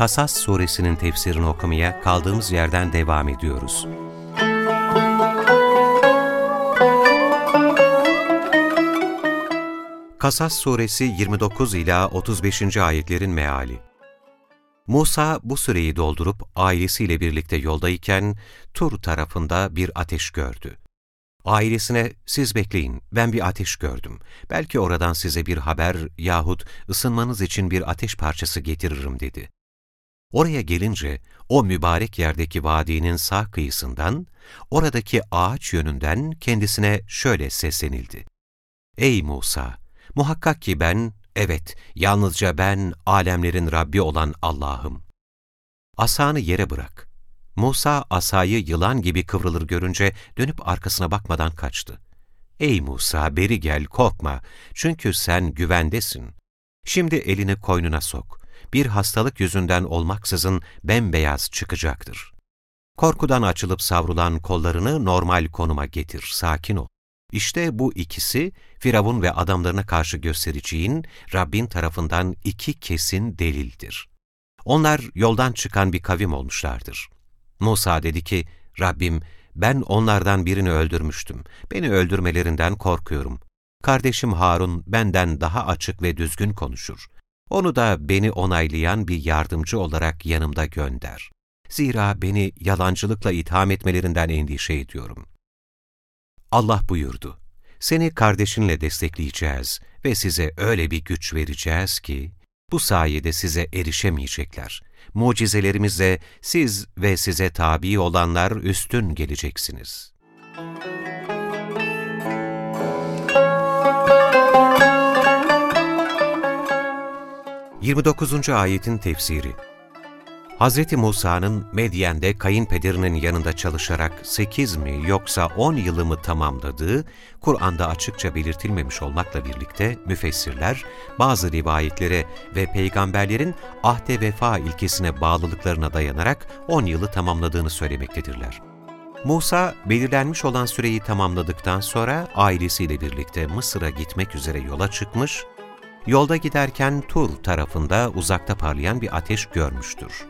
Kasas suresinin tefsirini okumaya kaldığımız yerden devam ediyoruz. Kasas suresi 29 ila 35. ayetlerin meali. Musa bu süreyi doldurup ailesiyle birlikte yoldayken Tur tarafında bir ateş gördü. Ailesine siz bekleyin ben bir ateş gördüm. Belki oradan size bir haber yahut ısınmanız için bir ateş parçası getiririm dedi. Oraya gelince o mübarek yerdeki vadinin sağ kıyısından, oradaki ağaç yönünden kendisine şöyle seslenildi. Ey Musa! Muhakkak ki ben, evet, yalnızca ben, alemlerin Rabbi olan Allah'ım. Asanı yere bırak. Musa asayı yılan gibi kıvrılır görünce dönüp arkasına bakmadan kaçtı. Ey Musa beri gel korkma çünkü sen güvendesin. Şimdi elini koynuna sok. Bir hastalık yüzünden olmaksızın bembeyaz çıkacaktır. Korkudan açılıp savrulan kollarını normal konuma getir, sakin ol. İşte bu ikisi Firavun ve adamlarına karşı göstereceğin Rabbin tarafından iki kesin delildir. Onlar yoldan çıkan bir kavim olmuşlardır. Musa dedi ki, Rabbim ben onlardan birini öldürmüştüm. Beni öldürmelerinden korkuyorum. Kardeşim Harun benden daha açık ve düzgün konuşur. Onu da beni onaylayan bir yardımcı olarak yanımda gönder. Zira beni yalancılıkla itham etmelerinden endişe ediyorum. Allah buyurdu, seni kardeşinle destekleyeceğiz ve size öyle bir güç vereceğiz ki, bu sayede size erişemeyecekler. Mucizelerimizle siz ve size tabi olanlar üstün geleceksiniz. Yirmi dokuzuncu ayetin tefsiri Hz. Musa'nın Medyen'de kayınpederinin yanında çalışarak 8 mi yoksa 10 yılı mı tamamladığı, Kur'an'da açıkça belirtilmemiş olmakla birlikte müfessirler, bazı rivayetlere ve peygamberlerin ahde vefa ilkesine bağlılıklarına dayanarak 10 yılı tamamladığını söylemektedirler. Musa, belirlenmiş olan süreyi tamamladıktan sonra ailesiyle birlikte Mısır'a gitmek üzere yola çıkmış, yolda giderken Tur tarafında uzakta parlayan bir ateş görmüştür.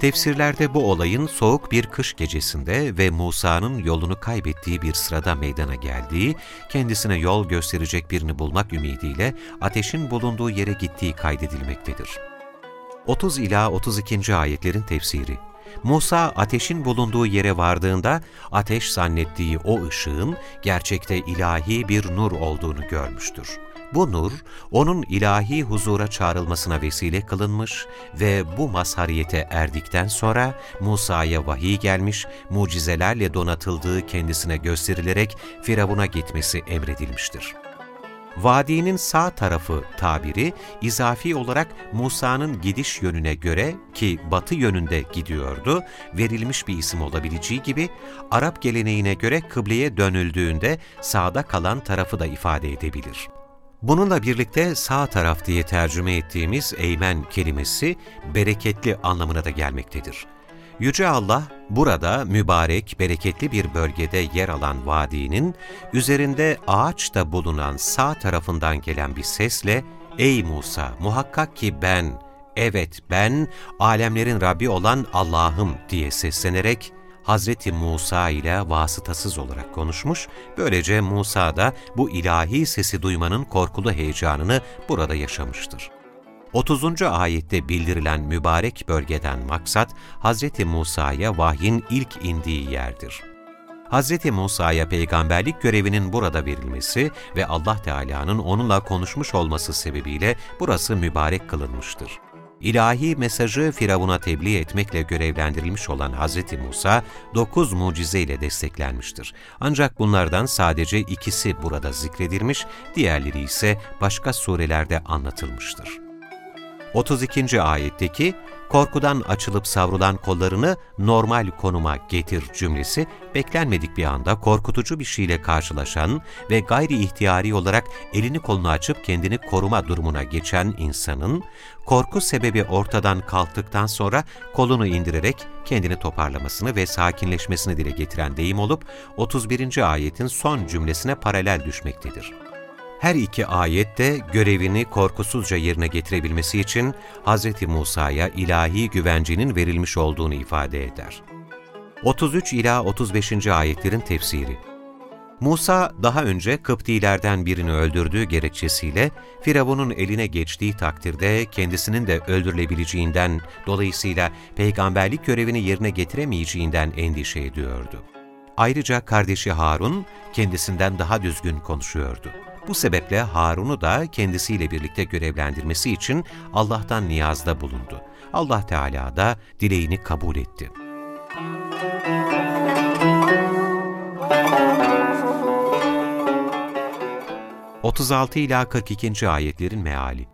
Tefsirlerde bu olayın soğuk bir kış gecesinde ve Musa'nın yolunu kaybettiği bir sırada meydana geldiği, kendisine yol gösterecek birini bulmak ümidiyle ateşin bulunduğu yere gittiği kaydedilmektedir. 30 ila 32. ayetlerin tefsiri Musa ateşin bulunduğu yere vardığında ateş zannettiği o ışığın gerçekte ilahi bir nur olduğunu görmüştür. Bu nur, onun ilahi huzura çağrılmasına vesile kılınmış ve bu mazhariyete erdikten sonra Musa'ya vahiy gelmiş, mucizelerle donatıldığı kendisine gösterilerek Firavun'a gitmesi emredilmiştir. Vadinin sağ tarafı tabiri, izafi olarak Musa'nın gidiş yönüne göre ki batı yönünde gidiyordu, verilmiş bir isim olabileceği gibi, Arap geleneğine göre kıbleye dönüldüğünde sağda kalan tarafı da ifade edebilir. Bununla birlikte sağ taraf diye tercüme ettiğimiz eğmen kelimesi bereketli anlamına da gelmektedir. Yüce Allah burada mübarek, bereketli bir bölgede yer alan vadinin üzerinde ağaç da bulunan sağ tarafından gelen bir sesle ''Ey Musa muhakkak ki ben, evet ben alemlerin Rabbi olan Allah'ım'' diye seslenerek Hazreti Musa ile vasıtasız olarak konuşmuş, böylece Musa da bu ilahi sesi duymanın korkulu heyecanını burada yaşamıştır. 30. ayette bildirilen mübarek bölgeden maksat, Hz. Musa'ya vahyin ilk indiği yerdir. Hz. Musa'ya peygamberlik görevinin burada verilmesi ve Allah Teala'nın onunla konuşmuş olması sebebiyle burası mübarek kılınmıştır ilahi mesajı Firavun'a tebliğ etmekle görevlendirilmiş olan Hz. Musa, dokuz mucize ile desteklenmiştir. Ancak bunlardan sadece ikisi burada zikredilmiş, diğerleri ise başka surelerde anlatılmıştır. 32. ayetteki korkudan açılıp savrulan kollarını normal konuma getir cümlesi, beklenmedik bir anda korkutucu bir şeyle karşılaşan ve gayri ihtiyari olarak elini kolunu açıp kendini koruma durumuna geçen insanın, korku sebebi ortadan kalktıktan sonra kolunu indirerek kendini toparlamasını ve sakinleşmesini dile getiren deyim olup, 31. ayetin son cümlesine paralel düşmektedir. Her iki ayet de görevini korkusuzca yerine getirebilmesi için Hz. Musa'ya ilahi güvencenin verilmiş olduğunu ifade eder. 33 ila 35. ayetlerin tefsiri Musa daha önce Kıptilerden birini öldürdüğü gerekçesiyle Firavun'un eline geçtiği takdirde kendisinin de öldürülebileceğinden dolayısıyla peygamberlik görevini yerine getiremeyeceğinden endişe ediyordu. Ayrıca kardeşi Harun kendisinden daha düzgün konuşuyordu. Bu sebeple Harun'u da kendisiyle birlikte görevlendirmesi için Allah'tan niyazda bulundu. Allah Teala da dileğini kabul etti. ...36 ila 42. ayetlerin meali.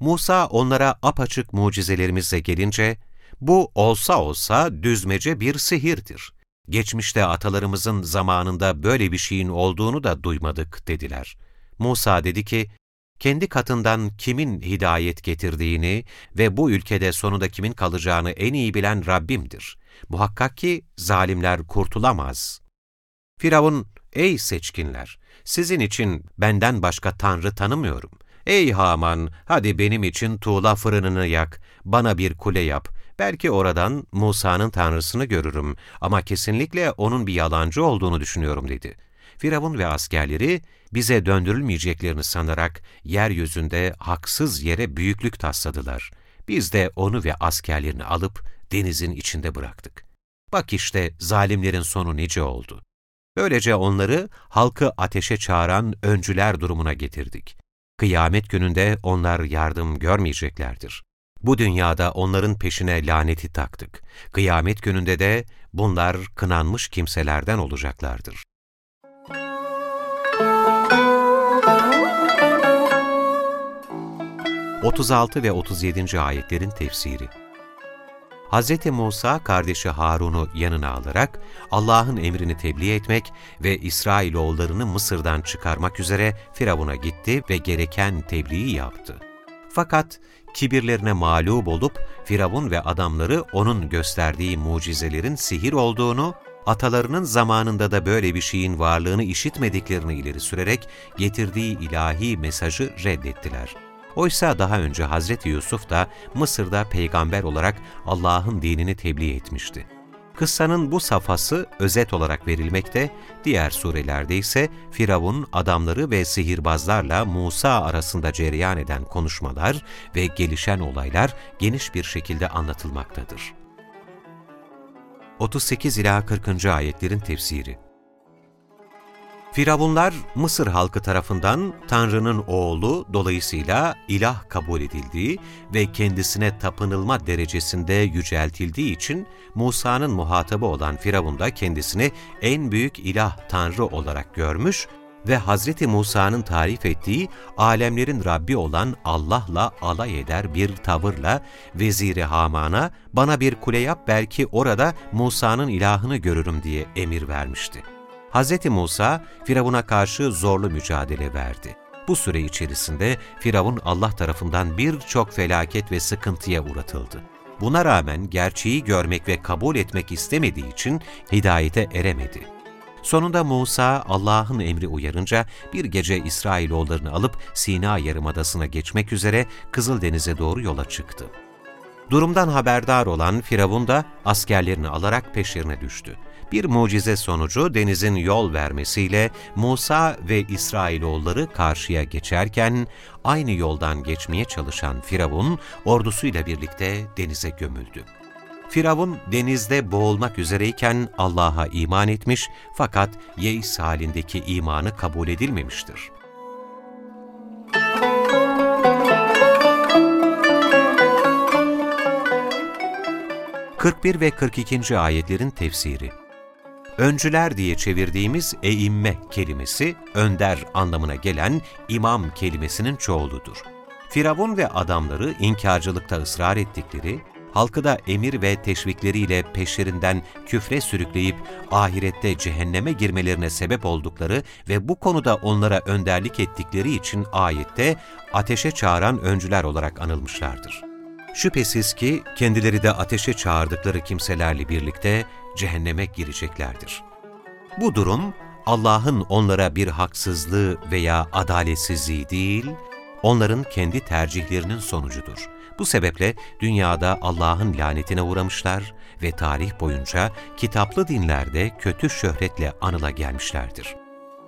Musa onlara apaçık mucizelerimizle gelince, bu olsa olsa düzmece bir sihirdir. Geçmişte atalarımızın zamanında böyle bir şeyin olduğunu da duymadık dediler. Musa dedi ki, kendi katından kimin hidayet getirdiğini ve bu ülkede sonunda kimin kalacağını en iyi bilen Rabbimdir. Muhakkak ki zalimler kurtulamaz. Firavun, ey seçkinler, sizin için benden başka tanrı tanımıyorum. Ey Haman, hadi benim için tuğla fırınını yak, bana bir kule yap, Belki oradan Musa'nın tanrısını görürüm ama kesinlikle onun bir yalancı olduğunu düşünüyorum dedi. Firavun ve askerleri bize döndürülmeyeceklerini sanarak yeryüzünde haksız yere büyüklük tasladılar. Biz de onu ve askerlerini alıp denizin içinde bıraktık. Bak işte zalimlerin sonu nice oldu. Böylece onları halkı ateşe çağıran öncüler durumuna getirdik. Kıyamet gününde onlar yardım görmeyeceklerdir. Bu dünyada onların peşine laneti taktık. Kıyamet gününde de bunlar kınanmış kimselerden olacaklardır. ...36 ve 37. ayetlerin tefsiri Hz. Musa kardeşi Harun'u yanına alarak Allah'ın emrini tebliğ etmek ve İsrailoğullarını Mısır'dan çıkarmak üzere Firavun'a gitti ve gereken tebliği yaptı. Fakat kibirlerine mağlup olup Firavun ve adamları onun gösterdiği mucizelerin sihir olduğunu, atalarının zamanında da böyle bir şeyin varlığını işitmediklerini ileri sürerek getirdiği ilahi mesajı reddettiler. Oysa daha önce Hazreti Yusuf da Mısır'da peygamber olarak Allah'ın dinini tebliğ etmişti. Kıssanın bu safhası özet olarak verilmekte, diğer surelerde ise Firavun, adamları ve sihirbazlarla Musa arasında cereyan eden konuşmalar ve gelişen olaylar geniş bir şekilde anlatılmaktadır. 38 ila 40. ayetlerin tefsiri Firavunlar Mısır halkı tarafından Tanrı'nın oğlu dolayısıyla ilah kabul edildiği ve kendisine tapınılma derecesinde yüceltildiği için Musa'nın muhatabı olan Firavun da kendisini en büyük ilah Tanrı olarak görmüş ve Hazreti Musa'nın tarif ettiği alemlerin Rabbi olan Allah'la alay eder bir tavırla veziri Haman'a bana bir kule yap belki orada Musa'nın ilahını görürüm diye emir vermişti. Hz. Musa, Firavun'a karşı zorlu mücadele verdi. Bu süre içerisinde Firavun Allah tarafından birçok felaket ve sıkıntıya uğratıldı. Buna rağmen gerçeği görmek ve kabul etmek istemediği için hidayete eremedi. Sonunda Musa Allah'ın emri uyarınca bir gece İsrailoğullarını alıp Sina Yarımadası'na geçmek üzere Kızıldeniz'e doğru yola çıktı. Durumdan haberdar olan Firavun da askerlerini alarak peşlerine düştü bir mucize sonucu denizin yol vermesiyle Musa ve İsrailoğulları karşıya geçerken aynı yoldan geçmeye çalışan Firavun ordusuyla birlikte denize gömüldü. Firavun denizde boğulmak üzereyken Allah'a iman etmiş fakat yeis halindeki imanı kabul edilmemiştir. ...41 ve 42. ayetlerin tefsiri Öncüler diye çevirdiğimiz eimme kelimesi, önder anlamına gelen imam kelimesinin çoğuludur. Firavun ve adamları inkarcılıkta ısrar ettikleri, halkı da emir ve teşvikleriyle peşlerinden küfre sürükleyip ahirette cehenneme girmelerine sebep oldukları ve bu konuda onlara önderlik ettikleri için ayette ateşe çağıran öncüler olarak anılmışlardır. Şüphesiz ki kendileri de ateşe çağırdıkları kimselerle birlikte cehenneme gireceklerdir. Bu durum, Allah'ın onlara bir haksızlığı veya adaletsizliği değil, onların kendi tercihlerinin sonucudur. Bu sebeple dünyada Allah'ın lanetine uğramışlar ve tarih boyunca kitaplı dinlerde kötü şöhretle anıla gelmişlerdir.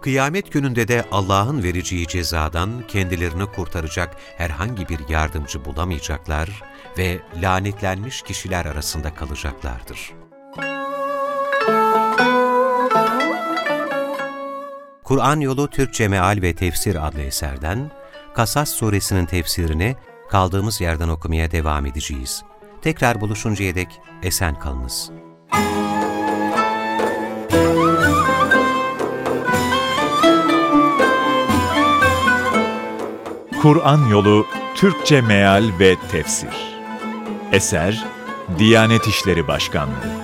Kıyamet gününde de Allah'ın vereceği cezadan kendilerini kurtaracak herhangi bir yardımcı bulamayacaklar ve lanetlenmiş kişiler arasında kalacaklardır. Kur'an Yolu Türkçe Meal ve Tefsir adlı eserden Kasas suresinin tefsirini kaldığımız yerden okumaya devam edeceğiz. Tekrar buluşuncaya dek esen kalınız. Kur'an Yolu Türkçe Meal ve Tefsir Eser Diyanet İşleri Başkanlığı